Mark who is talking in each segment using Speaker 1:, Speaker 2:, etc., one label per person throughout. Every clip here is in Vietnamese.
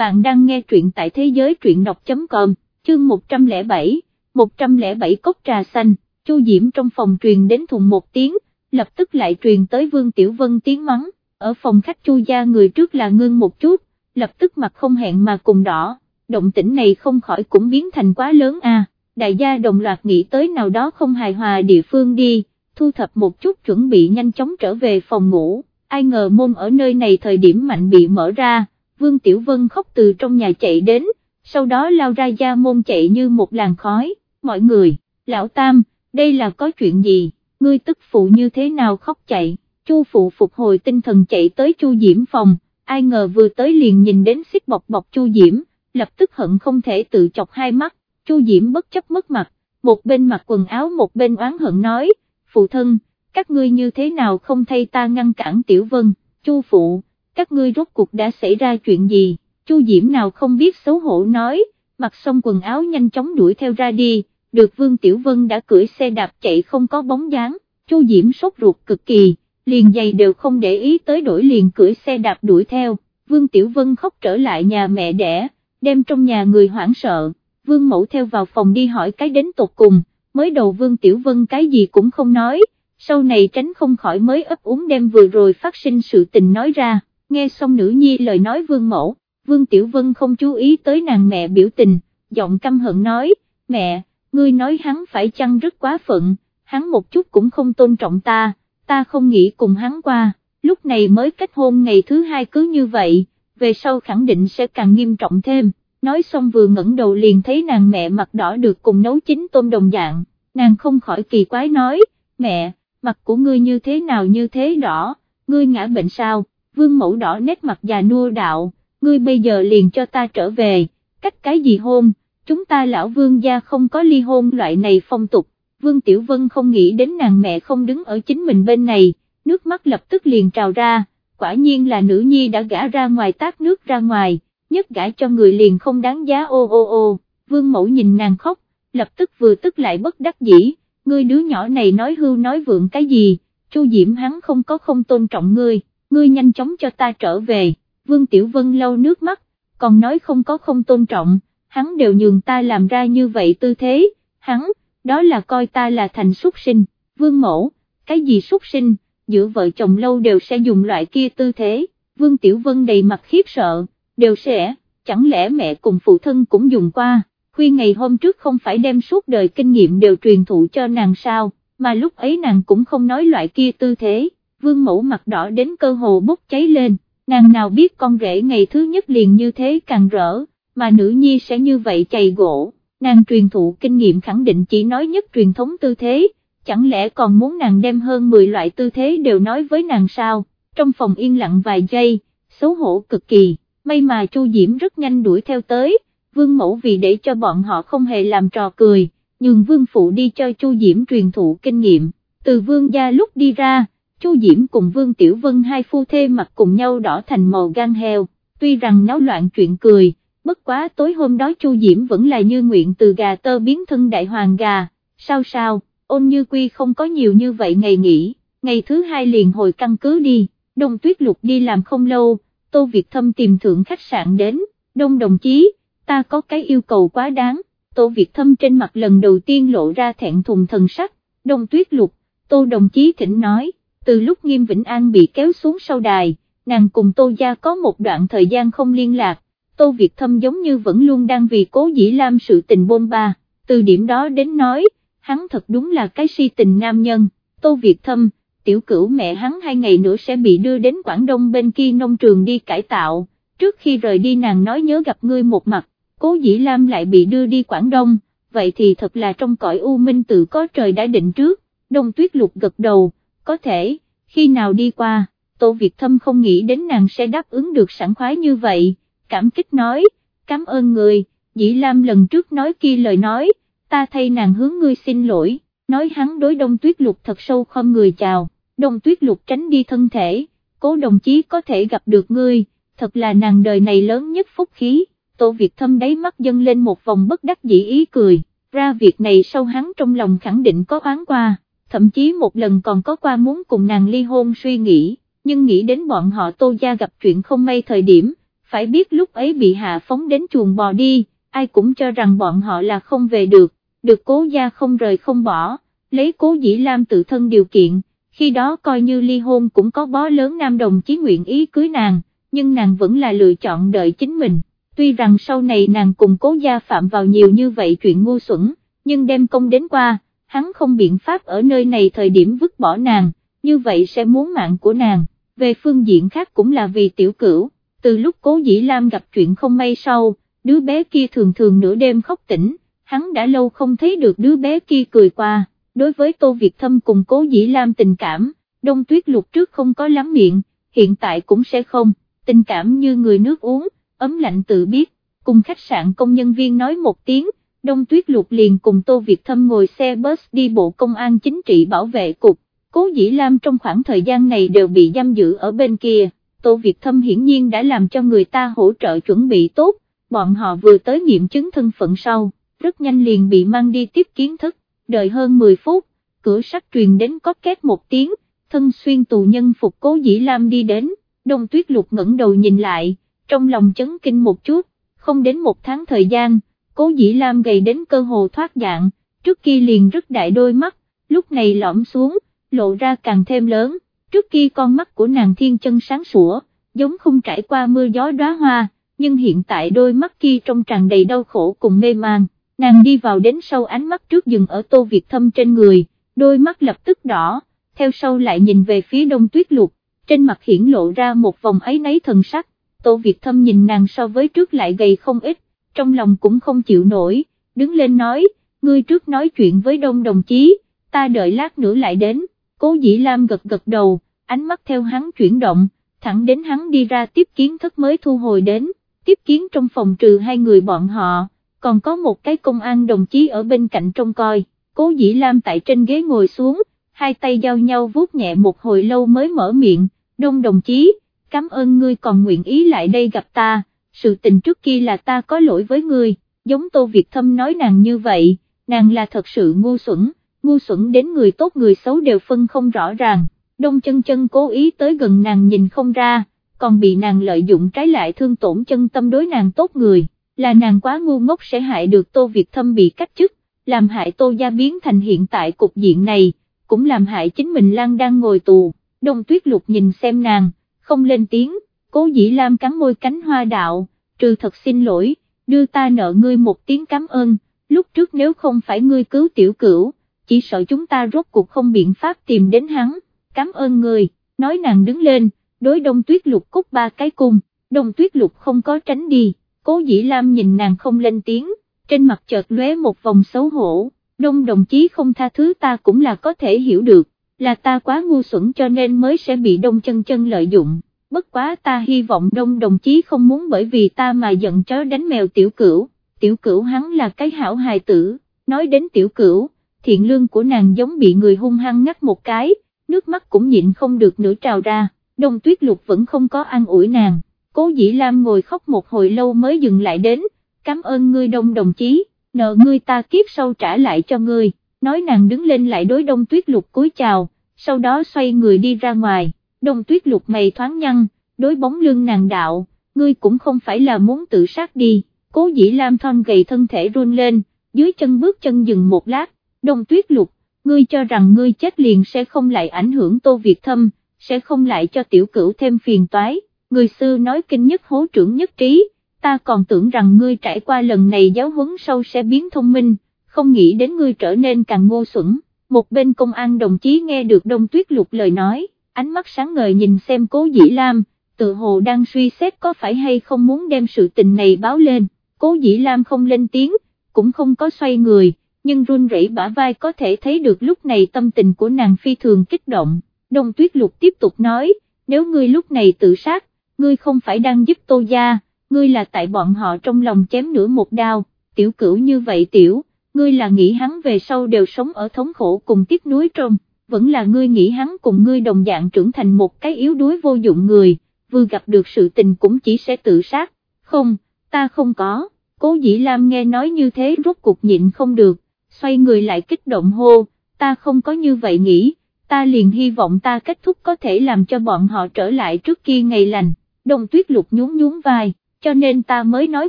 Speaker 1: bạn đang nghe truyện tại thế giới truyện đọc.com, chương 107, 107 cốc trà xanh, Chu Diễm trong phòng truyền đến thùng một tiếng, lập tức lại truyền tới Vương Tiểu Vân tiếng mắng, ở phòng khách Chu gia người trước là ngưng một chút, lập tức mặt không hẹn mà cùng đỏ, động tĩnh này không khỏi cũng biến thành quá lớn à, đại gia đồng loạt nghĩ tới nào đó không hài hòa địa phương đi, thu thập một chút chuẩn bị nhanh chóng trở về phòng ngủ, ai ngờ môn ở nơi này thời điểm mạnh bị mở ra, Vương Tiểu Vân khóc từ trong nhà chạy đến, sau đó lao ra gia môn chạy như một làn khói, mọi người, lão tam, đây là có chuyện gì, ngươi tức phụ như thế nào khóc chạy, chu phụ phục hồi tinh thần chạy tới chu diễm phòng, ai ngờ vừa tới liền nhìn đến xích bọc bọc chu diễm, lập tức hận không thể tự chọc hai mắt, chu diễm bất chấp mất mặt, một bên mặc quần áo một bên oán hận nói, phụ thân, các ngươi như thế nào không thay ta ngăn cản tiểu vân, chu phụ, các ngươi rốt cuộc đã xảy ra chuyện gì, chu diễm nào không biết xấu hổ nói, mặc xong quần áo nhanh chóng đuổi theo ra đi, được Vương Tiểu Vân đã cưỡi xe đạp chạy không có bóng dáng, chu diễm sốt ruột cực kỳ, liền giày đều không để ý tới đổi liền cưỡi xe đạp đuổi theo, Vương Tiểu Vân khóc trở lại nhà mẹ đẻ, đem trong nhà người hoảng sợ, Vương Mẫu theo vào phòng đi hỏi cái đến tột cùng, mới đầu Vương Tiểu Vân cái gì cũng không nói, sau này tránh không khỏi mới ấp úng đem vừa rồi phát sinh sự tình nói ra, nghe xong nữ nhi lời nói Vương Mẫu, Vương Tiểu Vân không chú ý tới nàng mẹ biểu tình, giọng căm hận nói, mẹ, ngươi nói hắn phải chăng rất quá phận, hắn một chút cũng không tôn trọng ta ta không nghĩ cùng hắn qua, lúc này mới kết hôn ngày thứ hai cứ như vậy, về sau khẳng định sẽ càng nghiêm trọng thêm, nói xong vừa ngẩng đầu liền thấy nàng mẹ mặt đỏ được cùng nấu chín tôm đồng dạng, nàng không khỏi kỳ quái nói, mẹ, mặt của ngươi như thế nào như thế đỏ, ngươi ngã bệnh sao, vương mẫu đỏ nét mặt già nua đạo, ngươi bây giờ liền cho ta trở về, cách cái gì hôn, chúng ta lão vương gia không có ly hôn loại này phong tục, Vương Tiểu Vân không nghĩ đến nàng mẹ không đứng ở chính mình bên này, nước mắt lập tức liền trào ra, quả nhiên là nữ nhi đã gã ra ngoài tát nước ra ngoài, nhất gã cho người liền không đáng giá ô ô ô, Vương Mẫu nhìn nàng khóc, lập tức vừa tức lại bất đắc dĩ, ngươi đứa nhỏ này nói hưu nói vượng cái gì, Chu Diễm hắn không có không tôn trọng ngươi, ngươi nhanh chóng cho ta trở về, Vương Tiểu Vân lau nước mắt, còn nói không có không tôn trọng, hắn đều nhường ta làm ra như vậy tư thế, hắn, đó là coi ta là thành súc sinh, vương mẫu, cái gì súc sinh, giữa vợ chồng lâu đều sẽ dùng loại kia tư thế, vương tiểu vân đầy mặt khiếp sợ, đều sẽ, chẳng lẽ mẹ cùng phụ thân cũng dùng qua, khuya ngày hôm trước không phải đem suốt đời kinh nghiệm đều truyền thụ cho nàng sao, mà lúc ấy nàng cũng không nói loại kia tư thế, vương mẫu mặt đỏ đến cơ hồ bốc cháy lên, nàng nào biết con rể ngày thứ nhất liền như thế càng rỡ, mà nữ nhi sẽ như vậy chày gỗ. Nàng truyền thụ kinh nghiệm khẳng định chỉ nói nhất truyền thống tư thế, chẳng lẽ còn muốn nàng đem hơn 10 loại tư thế đều nói với nàng sao, trong phòng yên lặng vài giây, xấu hổ cực kỳ, may mà Chu Diễm rất nhanh đuổi theo tới, vương mẫu vì để cho bọn họ không hề làm trò cười, nhường vương phụ đi cho Chu Diễm truyền thụ kinh nghiệm, từ vương gia lúc đi ra, Chu Diễm cùng vương Tiểu Vân hai phu thê mặt cùng nhau đỏ thành màu gan heo, tuy rằng náo loạn chuyện cười bất quá tối hôm đó Chu Diễm vẫn là như nguyện từ gà tơ biến thân đại hoàng gà, sao sao, ôn như quy không có nhiều như vậy ngày nghỉ, ngày thứ hai liền hồi căn cứ đi, đông tuyết lục đi làm không lâu, Tô Việt Thâm tìm thượng khách sạn đến, đông đồng chí, ta có cái yêu cầu quá đáng, Tô Việt Thâm trên mặt lần đầu tiên lộ ra thẹn thùng thần sắc, đông tuyết lục, Tô đồng chí thỉnh nói, từ lúc nghiêm Vĩnh An bị kéo xuống sau đài, nàng cùng Tô Gia có một đoạn thời gian không liên lạc, Tô Việt Thâm giống như vẫn luôn đang vì cố dĩ lam sự tình bôn ba, từ điểm đó đến nói, hắn thật đúng là cái si tình nam nhân, Tô Việt Thâm, tiểu cửu mẹ hắn hai ngày nữa sẽ bị đưa đến Quảng Đông bên kia nông trường đi cải tạo, trước khi rời đi nàng nói nhớ gặp ngươi một mặt, cố dĩ lam lại bị đưa đi Quảng Đông, vậy thì thật là trong cõi u minh tự có trời đã định trước, đông tuyết lục gật đầu, có thể, khi nào đi qua, Tô Việt Thâm không nghĩ đến nàng sẽ đáp ứng được sẵn khoái như vậy. Cảm kích nói, cảm ơn người, dĩ Lam lần trước nói kia lời nói, ta thay nàng hướng ngươi xin lỗi, nói hắn đối đông tuyết lục thật sâu không người chào, đông tuyết lục tránh đi thân thể, cố đồng chí có thể gặp được ngươi, thật là nàng đời này lớn nhất phúc khí, tổ Việt thâm đáy mắt dâng lên một vòng bất đắc dĩ ý cười, ra việc này sau hắn trong lòng khẳng định có oán qua, thậm chí một lần còn có qua muốn cùng nàng ly hôn suy nghĩ, nhưng nghĩ đến bọn họ tô gia gặp chuyện không may thời điểm, phải biết lúc ấy bị hạ phóng đến chuồng bò đi, ai cũng cho rằng bọn họ là không về được, được cố gia không rời không bỏ, lấy cố dĩ lam tự thân điều kiện, khi đó coi như ly hôn cũng có bó lớn nam đồng chí nguyện ý cưới nàng, nhưng nàng vẫn là lựa chọn đợi chính mình, tuy rằng sau này nàng cùng cố gia phạm vào nhiều như vậy chuyện ngu xuẩn, nhưng đem công đến qua, hắn không biện pháp ở nơi này thời điểm vứt bỏ nàng, như vậy sẽ muốn mạng của nàng, về phương diện khác cũng là vì tiểu cửu, từ lúc cố dĩ lam gặp chuyện không may sau, đứa bé kia thường thường nửa đêm khóc tỉnh, hắn đã lâu không thấy được đứa bé kia cười qua, đối với Tô Việt Thâm cùng cố dĩ lam tình cảm, đông tuyết lục trước không có lắm miệng, hiện tại cũng sẽ không, tình cảm như người nước uống, ấm lạnh tự biết, cùng khách sạn công nhân viên nói một tiếng, đông tuyết lục liền cùng Tô Việt Thâm ngồi xe bus đi bộ công an chính trị bảo vệ cục, cố dĩ lam trong khoảng thời gian này đều bị giam giữ ở bên kia, Tô Việt Thâm hiển nhiên đã làm cho người ta hỗ trợ chuẩn bị tốt, bọn họ vừa tới nghiệm chứng thân phận sau, rất nhanh liền bị mang đi tiếp kiến thức, đợi hơn 10 phút, cửa sắt truyền đến có két một tiếng, thân xuyên tù nhân phục cố dĩ lam đi đến, đông tuyết lục ngẩng đầu nhìn lại, trong lòng chấn kinh một chút, không đến một tháng thời gian, cố dĩ lam gầy đến cơ hồ thoát dạng, trước kia liền rất đại đôi mắt, lúc này lõm xuống, lộ ra càng thêm lớn, trước kia con mắt của nàng thiên chân sáng sủa, giống không trải qua mưa gió đóa hoa, nhưng hiện tại đôi mắt kia trong tràn đầy đau khổ cùng mê man, nàng đi vào đến sau ánh mắt trước dừng ở tô Việt thâm trên người, đôi mắt lập tức đỏ, theo sau lại nhìn về phía đông tuyết lục, trên mặt hiển lộ ra một vòng ấy nấy thần sắc, tô Việt thâm nhìn nàng so với trước lại gầy không ít, trong lòng cũng không chịu nổi, đứng lên nói, ngươi trước nói chuyện với đông đồng chí, ta đợi lát nữa lại đến, cố dĩ lam gật gật đầu, ánh mắt theo hắn chuyển động, thẳng đến hắn đi ra tiếp kiến thất mới thu hồi đến, tiếp kiến trong phòng trừ hai người bọn họ, còn có một cái công an đồng chí ở bên cạnh trông coi, cố dĩ lam tại trên ghế ngồi xuống, hai tay giao nhau vuốt nhẹ một hồi lâu mới mở miệng, đông đồng chí, cảm ơn ngươi còn nguyện ý lại đây gặp ta, sự tình trước kia là ta có lỗi với ngươi, giống Tô Việt Thâm nói nàng như vậy, nàng là thật sự ngu xuẩn, ngu xuẩn đến người tốt người xấu đều phân không rõ ràng, đông chân chân cố ý tới gần nàng nhìn không ra, còn bị nàng lợi dụng trái lại thương tổn chân tâm đối nàng tốt người, là nàng quá ngu ngốc sẽ hại được Tô Việt Thâm bị cách chức, làm hại Tô Gia biến thành hiện tại cục diện này, cũng làm hại chính mình Lan đang ngồi tù, đông tuyết lục nhìn xem nàng, không lên tiếng, cố dĩ lam cắn môi cánh hoa đạo, trừ thật xin lỗi, đưa ta nợ ngươi một tiếng cảm ơn, lúc trước nếu không phải ngươi cứu tiểu cửu, chỉ sợ chúng ta rốt cuộc không biện pháp tìm đến hắn, cảm ơn ngươi, nói nàng đứng lên, đối đông tuyết lục cúc ba cái cung, đông tuyết lục không có tránh đi, cố dĩ lam nhìn nàng không lên tiếng, trên mặt chợt lóe một vòng xấu hổ, đông đồng chí không tha thứ ta cũng là có thể hiểu được, là ta quá ngu xuẩn cho nên mới sẽ bị đông chân chân lợi dụng bất quá ta hy vọng đông đồng chí không muốn bởi vì ta mà giận chó đánh mèo tiểu cửu, tiểu cửu hắn là cái hảo hài tử, nói đến tiểu cửu, thiện lương của nàng giống bị người hung hăng ngắt một cái, nước mắt cũng nhịn không được nữa trào ra, đông tuyết lục vẫn không có an ủi nàng, cố dĩ lam ngồi khóc một hồi lâu mới dừng lại đến, cảm ơn ngươi đông đồng chí, nợ ngươi ta kiếp sau trả lại cho ngươi, nói nàng đứng lên lại đối đông tuyết lục cúi chào, sau đó xoay người đi ra ngoài đông tuyết lục mày thoáng nhăn, đối bóng lưng nàng đạo, ngươi cũng không phải là muốn tự sát đi, cố dĩ lam thon gầy thân thể run lên, dưới chân bước chân dừng một lát, đông tuyết lục, ngươi cho rằng ngươi chết liền sẽ không lại ảnh hưởng tô Việt thâm, sẽ không lại cho tiểu cửu thêm phiền toái, người xưa nói kinh nhất hố trưởng nhất trí, ta còn tưởng rằng ngươi trải qua lần này giáo huấn sâu sẽ biến thông minh, không nghĩ đến ngươi trở nên càng ngô xuẩn, một bên công an đồng chí nghe được đông tuyết lục lời nói ánh mắt sáng ngời nhìn xem cố dĩ lam, tự hồ đang suy xét có phải hay không muốn đem sự tình này báo lên, cố dĩ lam không lên tiếng, cũng không có xoay người, nhưng run rẩy bả vai có thể thấy được lúc này tâm tình của nàng phi thường kích động, đông tuyết lục tiếp tục nói, nếu ngươi lúc này tự sát, ngươi không phải đang giúp tô gia, ngươi là tại bọn họ trong lòng chém nửa một đao, tiểu cửu như vậy tiểu, ngươi là nghĩ hắn về sau đều sống ở thống khổ cùng tiếc nuối trong vẫn là ngươi nghĩ hắn cùng ngươi đồng dạng trưởng thành một cái yếu đuối vô dụng người, vừa gặp được sự tình cũng chỉ sẽ tự sát, không, ta không có, cố dĩ Lam nghe nói như thế rốt cuộc nhịn không được, xoay người lại kích động hô, ta không có như vậy nghĩ, ta liền hy vọng ta kết thúc có thể làm cho bọn họ trở lại trước kia ngày lành, đồng tuyết lục nhún nhún vai, cho nên ta mới nói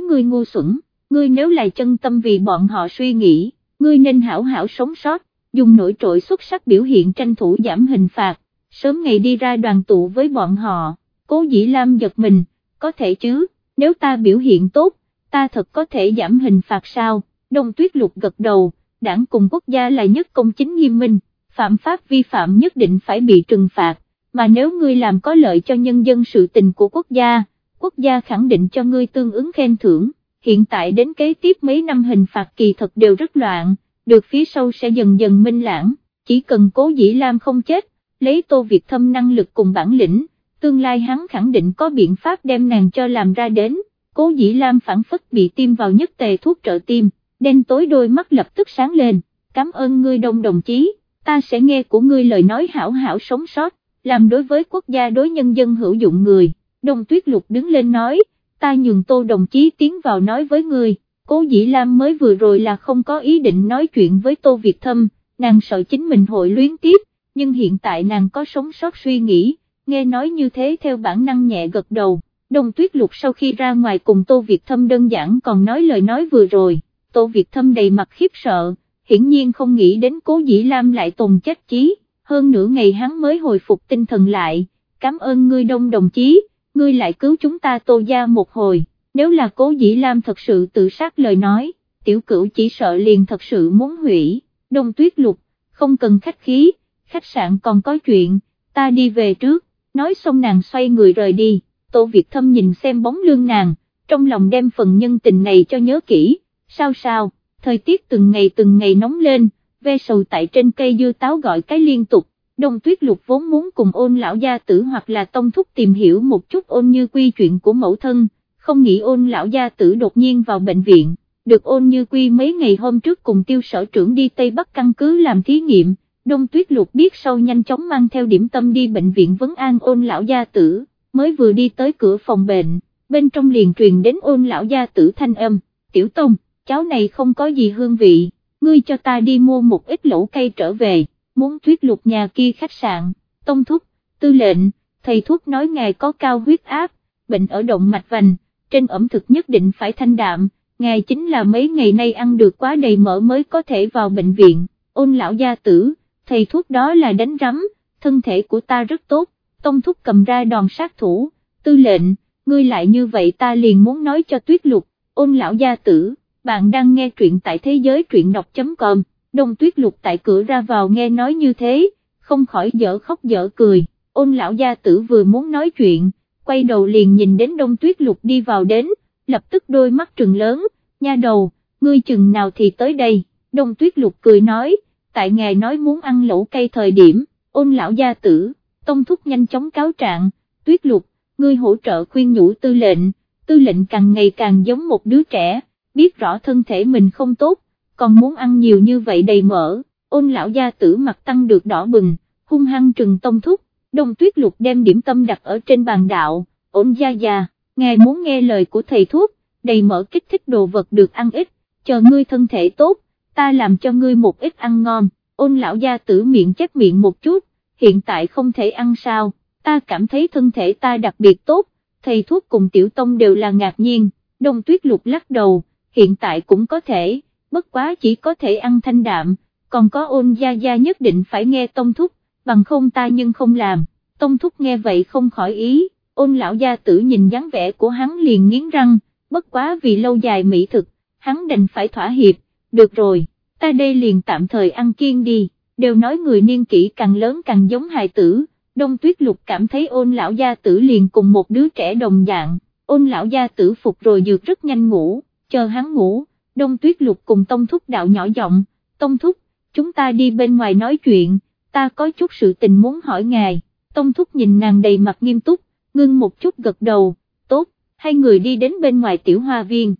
Speaker 1: ngươi ngu xuẩn, ngươi nếu là chân tâm vì bọn họ suy nghĩ, ngươi nên hảo hảo sống sót, dùng nổi trội xuất sắc biểu hiện tranh thủ giảm hình phạt, sớm ngày đi ra đoàn tụ với bọn họ, cố dĩ lam giật mình, có thể chứ, nếu ta biểu hiện tốt, ta thật có thể giảm hình phạt sao, đông tuyết lục gật đầu, đảng cùng quốc gia là nhất công chính nghiêm minh, phạm pháp vi phạm nhất định phải bị trừng phạt, mà nếu ngươi làm có lợi cho nhân dân sự tình của quốc gia, quốc gia khẳng định cho ngươi tương ứng khen thưởng, hiện tại đến kế tiếp mấy năm hình phạt kỳ thật đều rất loạn, được phía sau sẽ dần dần minh lãng, chỉ cần cố dĩ lam không chết, lấy tô Việt thâm năng lực cùng bản lĩnh, tương lai hắn khẳng định có biện pháp đem nàng cho làm ra đến, cố dĩ lam phản phất bị tiêm vào nhất tề thuốc trợ tim, đen tối đôi mắt lập tức sáng lên, cảm ơn ngươi đông đồng chí, ta sẽ nghe của ngươi lời nói hảo hảo sống sót, làm đối với quốc gia đối nhân dân hữu dụng người, đông tuyết lục đứng lên nói, ta nhường tô đồng chí tiến vào nói với ngươi, cố dĩ lam mới vừa rồi là không có ý định nói chuyện với tô Việt Thâm, nàng sợ chính mình hội luyến tiếp, nhưng hiện tại nàng có sống sót suy nghĩ, nghe nói như thế theo bản năng nhẹ gật đầu, đông tuyết lục sau khi ra ngoài cùng tô Việt Thâm đơn giản còn nói lời nói vừa rồi, tô Việt Thâm đầy mặt khiếp sợ, hiển nhiên không nghĩ đến cố dĩ lam lại tồn chết chí, hơn nửa ngày hắn mới hồi phục tinh thần lại, cảm ơn ngươi đông đồng chí, ngươi lại cứu chúng ta tô gia một hồi, nếu là cố dĩ lam thật sự tự sát lời nói, tiểu cửu chỉ sợ liền thật sự muốn hủy, đông tuyết lục, không cần khách khí, khách sạn còn có chuyện, ta đi về trước, nói xong nàng xoay người rời đi, tô Việt Thâm nhìn xem bóng lưng nàng, trong lòng đem phần nhân tình này cho nhớ kỹ, sao sao, thời tiết từng ngày từng ngày nóng lên, ve sầu tại trên cây dưa táo gọi cái liên tục, đông tuyết lục vốn muốn cùng ôn lão gia tử hoặc là tông thúc tìm hiểu một chút ôn như quy chuyện của mẫu thân, không nghĩ ôn lão gia tử đột nhiên vào bệnh viện, được ôn như quy mấy ngày hôm trước cùng tiêu sở trưởng đi Tây Bắc căn cứ làm thí nghiệm, đông tuyết lục biết sau nhanh chóng mang theo điểm tâm đi bệnh viện vấn an ôn lão gia tử, mới vừa đi tới cửa phòng bệnh, bên trong liền truyền đến ôn lão gia tử thanh âm, tiểu tông, cháu này không có gì hương vị, ngươi cho ta đi mua một ít lẩu cây trở về, muốn tuyết lục nhà kia khách sạn, tông thúc, tư lệnh, thầy thuốc nói ngài có cao huyết áp, bệnh ở động mạch vành, trên ẩm thực nhất định phải thanh đạm, ngài chính là mấy ngày nay ăn được quá đầy mỡ mới có thể vào bệnh viện, ôn lão gia tử, thầy thuốc đó là đánh rắm, thân thể của ta rất tốt, tông thúc cầm ra đòn sát thủ, tư lệnh, ngươi lại như vậy ta liền muốn nói cho tuyết lục, ôn lão gia tử, bạn đang nghe truyện tại thế giới truyện đọc.com, đông tuyết lục tại cửa ra vào nghe nói như thế, không khỏi dở khóc dở cười, ôn lão gia tử vừa muốn nói chuyện, quay đầu liền nhìn đến đông tuyết lục đi vào đến, lập tức đôi mắt trừng lớn, nha đầu, ngươi chừng nào thì tới đây, đông tuyết lục cười nói, tại ngài nói muốn ăn lẩu cây thời điểm, ôn lão gia tử, tông thúc nhanh chóng cáo trạng, tuyết lục, ngươi hỗ trợ khuyên nhủ tư lệnh, tư lệnh càng ngày càng giống một đứa trẻ, biết rõ thân thể mình không tốt, còn muốn ăn nhiều như vậy đầy mỡ, ôn lão gia tử mặt tăng được đỏ bừng, hung hăng trừng tông thúc, đông tuyết lục đem điểm tâm đặt ở trên bàn đạo, ôn gia gia, ngài muốn nghe lời của thầy thuốc, đầy mỡ kích thích đồ vật được ăn ít, chờ ngươi thân thể tốt, ta làm cho ngươi một ít ăn ngon, ôn lão gia tử miệng chép miệng một chút, hiện tại không thể ăn sao, ta cảm thấy thân thể ta đặc biệt tốt, thầy thuốc cùng tiểu tông đều là ngạc nhiên, đông tuyết lục lắc đầu, hiện tại cũng có thể, bất quá chỉ có thể ăn thanh đạm, còn có ôn gia gia nhất định phải nghe tông thúc, bằng không ta nhưng không làm, tông thúc nghe vậy không khỏi ý, ôn lão gia tử nhìn dáng vẻ của hắn liền nghiến răng, bất quá vì lâu dài mỹ thực, hắn đành phải thỏa hiệp, được rồi, ta đây liền tạm thời ăn kiêng đi, đều nói người niên kỷ càng lớn càng giống hài tử, đông tuyết lục cảm thấy ôn lão gia tử liền cùng một đứa trẻ đồng dạng, ôn lão gia tử phục rồi dược rất nhanh ngủ, chờ hắn ngủ, đông tuyết lục cùng tông thúc đạo nhỏ giọng, tông thúc, chúng ta đi bên ngoài nói chuyện, ta có chút sự tình muốn hỏi ngài, tông thúc nhìn nàng đầy mặt nghiêm túc, ngưng một chút gật đầu, tốt, hai người đi đến bên ngoài tiểu hoa viên.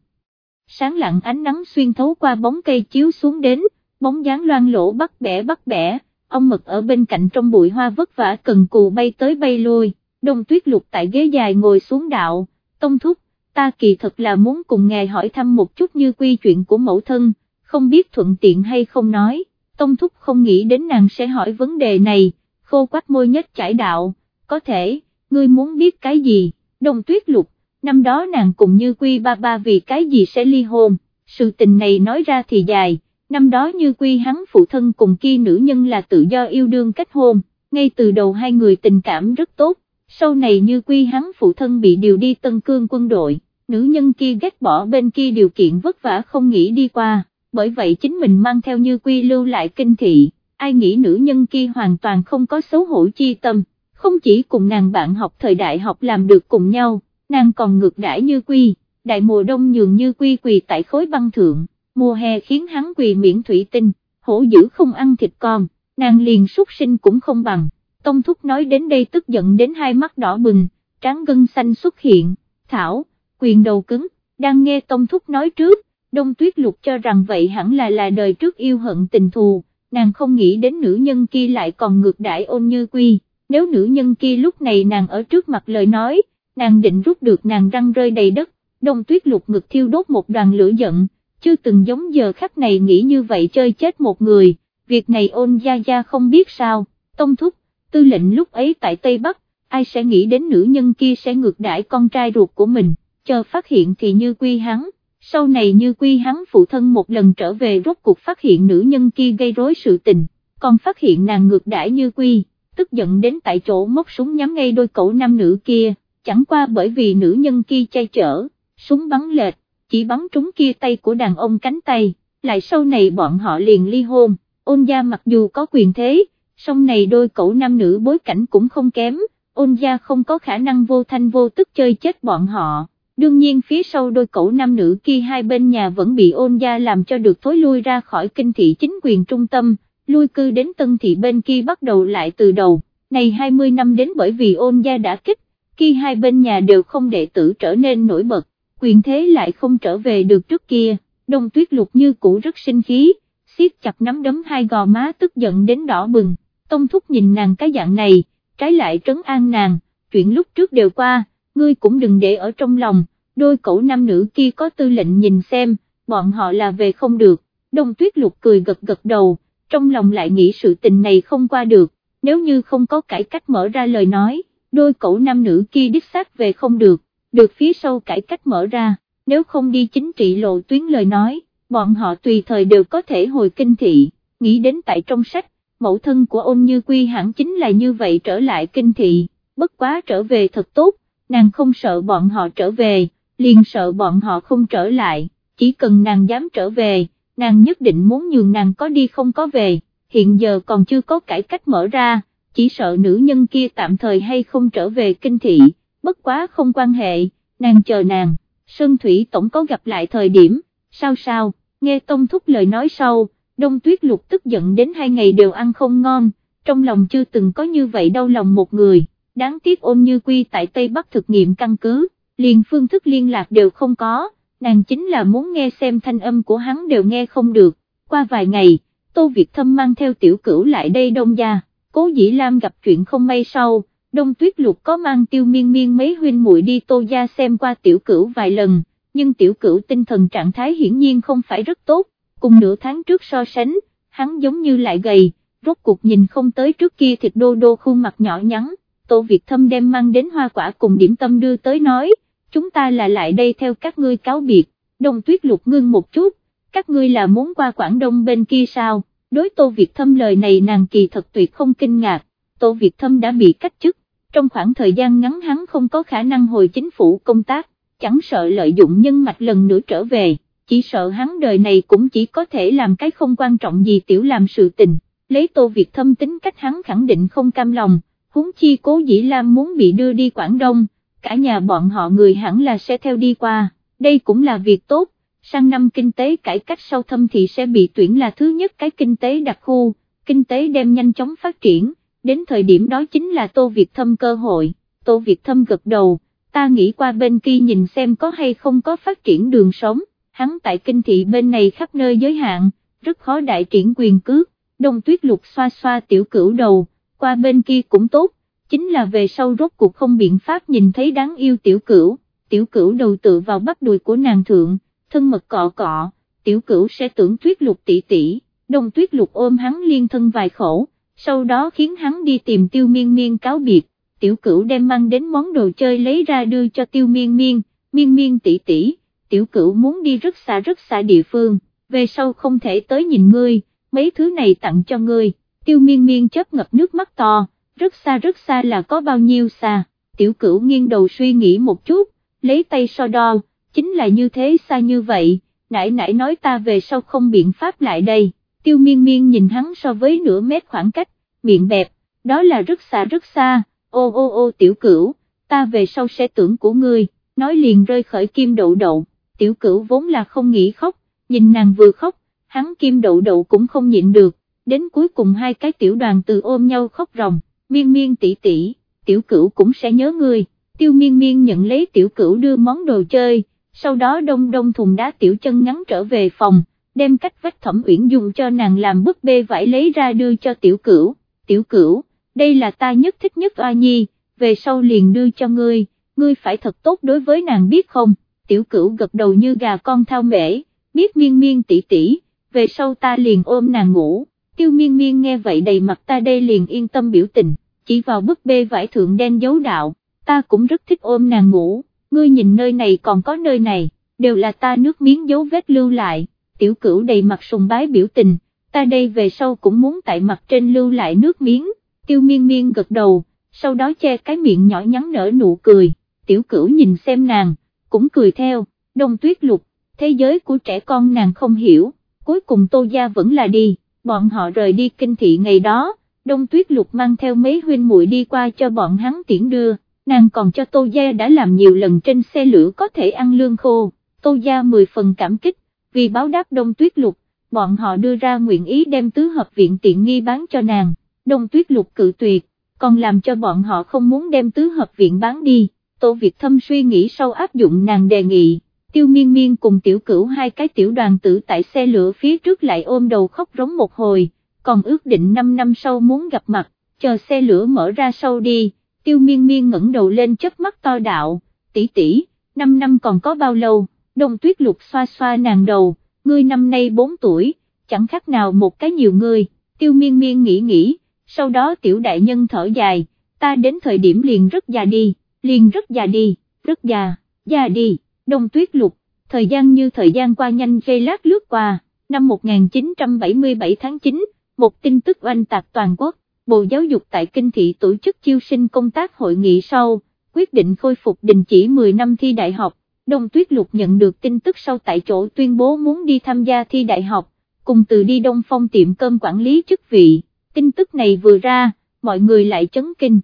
Speaker 1: Sáng lặng ánh nắng xuyên thấu qua bóng cây chiếu xuống đến, bóng dáng loan lỗ bắt bẻ bắt bẻ, ông mực ở bên cạnh trong bụi hoa vất vả cần cù bay tới bay lui, đông tuyết lục tại ghế dài ngồi xuống đạo, tông thúc, ta kỳ thật là muốn cùng ngài hỏi thăm một chút như quy chuyện của mẫu thân, không biết thuận tiện hay không nói, tông thúc không nghĩ đến nàng sẽ hỏi vấn đề này, khô quát môi nhất chải đạo, có thể, ngươi muốn biết cái gì, đông tuyết lục, năm đó nàng cùng như quy ba ba vì cái gì sẽ ly hôn, sự tình này nói ra thì dài, năm đó như quy hắn phụ thân cùng kia nữ nhân là tự do yêu đương kết hôn, ngay từ đầu hai người tình cảm rất tốt, sau này như quy hắn phụ thân bị điều đi tân cương quân đội, nữ nhân kia ghét bỏ bên kia điều kiện vất vả không nghĩ đi qua, bởi vậy chính mình mang theo như quy lưu lại kinh thị, ai nghĩ nữ nhân kia hoàn toàn không có xấu hổ chi tâm, không chỉ cùng nàng bạn học thời đại học làm được cùng nhau, nàng còn ngược đãi như quy, đại mùa đông nhường như quy quỳ tại khối băng thượng, mùa hè khiến hắn quỳ miễn thủy tinh, hổ dữ không ăn thịt con, nàng liền súc sinh cũng không bằng, Tông Thúc nói đến đây tức giận đến hai mắt đỏ bừng, tráng gân xanh xuất hiện, thảo, quyền đầu cứng, đang nghe Tông Thúc nói trước, Đông Tuyết Lục cho rằng vậy hẳn là là đời trước yêu hận tình thù, nàng không nghĩ đến nữ nhân kia lại còn ngược đãi ôn như quy, nếu nữ nhân kia lúc này nàng ở trước mặt lời nói, nàng định rút được nàng răng rơi đầy đất, Đông Tuyết Lục ngực thiêu đốt một đoàn lửa giận, chưa từng giống giờ khắc này nghĩ như vậy chơi chết một người, việc này ôn gia gia không biết sao, Tông Thúc, tư lệnh lúc ấy tại Tây Bắc, ai sẽ nghĩ đến nữ nhân kia sẽ ngược đãi con trai ruột của mình, chờ phát hiện thì như quy hắn, sau này như quy hắn phụ thân một lần trở về rốt cuộc phát hiện nữ nhân kia gây rối sự tình, còn phát hiện nàng ngược đãi như quy, tức giận đến tại chỗ móc súng nhắm ngay đôi cậu nam nữ kia, chẳng qua bởi vì nữ nhân kia chay chở, súng bắn lệch, chỉ bắn trúng kia tay của đàn ông cánh tay, lại sau này bọn họ liền ly hôn, ôn gia mặc dù có quyền thế, song này đôi cậu nam nữ bối cảnh cũng không kém, ôn gia không có khả năng vô thanh vô tức chơi chết bọn họ. Đương nhiên phía sau đôi cậu nam nữ kia hai bên nhà vẫn bị ôn gia làm cho được thối lui ra khỏi kinh thị chính quyền trung tâm, lui cư đến tân thị bên kia bắt đầu lại từ đầu, này 20 năm đến bởi vì ôn gia đã kích, khi hai bên nhà đều không đệ tử trở nên nổi bật, quyền thế lại không trở về được trước kia, đông tuyết lục như cũ rất sinh khí, siết chặt nắm đấm hai gò má tức giận đến đỏ bừng, Tông Thúc nhìn nàng cái dạng này, trái lại trấn an nàng, chuyện lúc trước đều qua, ngươi cũng đừng để ở trong lòng, đôi cậu nam nữ kia có tư lệnh nhìn xem, bọn họ là về không được, đông tuyết lục cười gật gật đầu, trong lòng lại nghĩ sự tình này không qua được, nếu như không có cải cách mở ra lời nói, đôi cậu nam nữ kia đích xác về không được, được phía sau cải cách mở ra, nếu không đi chính trị lộ tuyến lời nói, bọn họ tùy thời đều có thể hồi kinh thị, nghĩ đến tại trong sách, mẫu thân của ôn như quy hẳn chính là như vậy trở lại kinh thị, bất quá trở về thật tốt, nàng không sợ bọn họ trở về, liền sợ bọn họ không trở lại, chỉ cần nàng dám trở về, nàng nhất định muốn nhường nàng có đi không có về, hiện giờ còn chưa có cải cách mở ra, chỉ sợ nữ nhân kia tạm thời hay không trở về kinh thị, bất quá không quan hệ, nàng chờ nàng, Sơn Thủy Tổng có gặp lại thời điểm, sao sao, nghe Tông Thúc lời nói sau đông tuyết lục tức giận đến hai ngày đều ăn không ngon, trong lòng chưa từng có như vậy đau lòng một người, đáng tiếc ôn như quy tại Tây Bắc thực nghiệm căn cứ, liền phương thức liên lạc đều không có, nàng chính là muốn nghe xem thanh âm của hắn đều nghe không được, qua vài ngày, Tô Việt Thâm mang theo tiểu cửu lại đây đông gia, cố dĩ Lam gặp chuyện không may sau, đông tuyết lục có mang tiêu miên miên mấy huynh muội đi tô gia xem qua tiểu cửu vài lần, nhưng tiểu cửu tinh thần trạng thái hiển nhiên không phải rất tốt, cùng nửa tháng trước so sánh, hắn giống như lại gầy, rốt cuộc nhìn không tới trước kia thịt đô đô khuôn mặt nhỏ nhắn, Tô Việt Thâm đem mang đến hoa quả cùng điểm tâm đưa tới nói, chúng ta là lại đây theo các ngươi cáo biệt, đông tuyết lục ngưng một chút, các ngươi là muốn qua Quảng Đông bên kia sao, đối Tô Việt Thâm lời này nàng kỳ thật tuyệt không kinh ngạc, Tô Việt Thâm đã bị cách chức, trong khoảng thời gian ngắn hắn không có khả năng hồi chính phủ công tác, chẳng sợ lợi dụng nhân mạch lần nữa trở về chỉ sợ hắn đời này cũng chỉ có thể làm cái không quan trọng gì tiểu làm sự tình, lấy tô Việt thâm tính cách hắn khẳng định không cam lòng, huống chi cố dĩ Lam muốn bị đưa đi Quảng Đông, cả nhà bọn họ người hẳn là sẽ theo đi qua, đây cũng là việc tốt, sang năm kinh tế cải cách sau thâm thì sẽ bị tuyển là thứ nhất cái kinh tế đặc khu, kinh tế đem nhanh chóng phát triển, đến thời điểm đó chính là tô việt thâm cơ hội, tô việt thâm gật đầu, ta nghĩ qua bên kia nhìn xem có hay không có phát triển đường sống. Hắn tại kinh thị bên này khắp nơi giới hạn, rất khó đại triển quyền cước, đông tuyết lục xoa xoa tiểu cửu đầu, qua bên kia cũng tốt, chính là về sau rốt cuộc không biện pháp nhìn thấy đáng yêu tiểu cửu, tiểu cửu đầu tự vào bắp đùi của nàng thượng, thân mật cọ cọ, tiểu cửu sẽ tưởng tuyết lục tỷ tỷ, đông tuyết lục ôm hắn liên thân vài khổ, sau đó khiến hắn đi tìm tiêu miên miên cáo biệt, tiểu cửu đem mang đến món đồ chơi lấy ra đưa cho tiêu miên miên, miên miên tỷ tỷ, tiểu cửu muốn đi rất xa rất xa địa phương, về sau không thể tới nhìn ngươi, mấy thứ này tặng cho ngươi, tiêu miên miên chớp ngập nước mắt to, rất xa rất xa là có bao nhiêu xa, tiểu cửu nghiêng đầu suy nghĩ một chút, lấy tay so đo, chính là như thế xa như vậy, nãy nãy nói ta về sau không biện pháp lại đây, tiêu miên miên nhìn hắn so với nửa mét khoảng cách, miệng bẹp, đó là rất xa rất xa, ô ô ô tiểu cửu, ta về sau sẽ tưởng của ngươi, nói liền rơi khởi kim đậu đậu, tiểu cửu vốn là không nghĩ khóc, nhìn nàng vừa khóc, hắn kim đậu đậu cũng không nhịn được, đến cuối cùng hai cái tiểu đoàn từ ôm nhau khóc ròng, miên miên tỷ tỷ, tiểu cửu cũng sẽ nhớ ngươi, tiêu miên miên nhận lấy tiểu cửu đưa món đồ chơi, sau đó đông đông thùng đá tiểu chân ngắn trở về phòng, đem cách vách thẩm uyển dùng cho nàng làm bức bê vải lấy ra đưa cho tiểu cửu, tiểu cửu, đây là ta nhất thích nhất oa nhi, về sau liền đưa cho ngươi, ngươi phải thật tốt đối với nàng biết không, tiểu cửu gật đầu như gà con thao mễ, biết miên miên tỷ tỷ, về sau ta liền ôm nàng ngủ, tiêu miên miên nghe vậy đầy mặt ta đây liền yên tâm biểu tình, chỉ vào bức bê vải thượng đen dấu đạo, ta cũng rất thích ôm nàng ngủ, ngươi nhìn nơi này còn có nơi này, đều là ta nước miếng dấu vết lưu lại, tiểu cửu đầy mặt sùng bái biểu tình, ta đây về sau cũng muốn tại mặt trên lưu lại nước miếng, tiêu miên miên gật đầu, sau đó che cái miệng nhỏ nhắn nở nụ cười, tiểu cửu nhìn xem nàng, cũng cười theo, đông tuyết lục, thế giới của trẻ con nàng không hiểu, cuối cùng tô gia vẫn là đi, bọn họ rời đi kinh thị ngày đó, đông tuyết lục mang theo mấy huynh muội đi qua cho bọn hắn tiễn đưa, nàng còn cho tô gia đã làm nhiều lần trên xe lửa có thể ăn lương khô, tô gia mười phần cảm kích, vì báo đáp đông tuyết lục, bọn họ đưa ra nguyện ý đem tứ hợp viện tiện nghi bán cho nàng, đông tuyết lục cự tuyệt, còn làm cho bọn họ không muốn đem tứ hợp viện bán đi, Tô Việt Thâm suy nghĩ sau áp dụng nàng đề nghị, tiêu miên miên cùng tiểu cửu hai cái tiểu đoàn tử tại xe lửa phía trước lại ôm đầu khóc rống một hồi, còn ước định 5 năm sau muốn gặp mặt, chờ xe lửa mở ra sau đi, tiêu miên miên ngẩng đầu lên chớp mắt to đạo, tỷ tỷ, 5 năm còn có bao lâu, đông tuyết lục xoa xoa nàng đầu, ngươi năm nay 4 tuổi, chẳng khác nào một cái nhiều ngươi, tiêu miên miên nghĩ nghĩ, sau đó tiểu đại nhân thở dài, ta đến thời điểm liền rất già đi, liền rất già đi, rất già, già đi, đông tuyết lục, thời gian như thời gian qua nhanh giây lát lướt qua, năm 1977 tháng 9, một tin tức oanh tạc toàn quốc, Bộ Giáo dục tại Kinh Thị tổ chức chiêu sinh công tác hội nghị sau, quyết định khôi phục đình chỉ 10 năm thi đại học, Đông Tuyết Lục nhận được tin tức sau tại chỗ tuyên bố muốn đi tham gia thi đại học, cùng từ đi Đông Phong tiệm cơm quản lý chức vị tin tức này vừa ra, mọi người lại chấn kinh.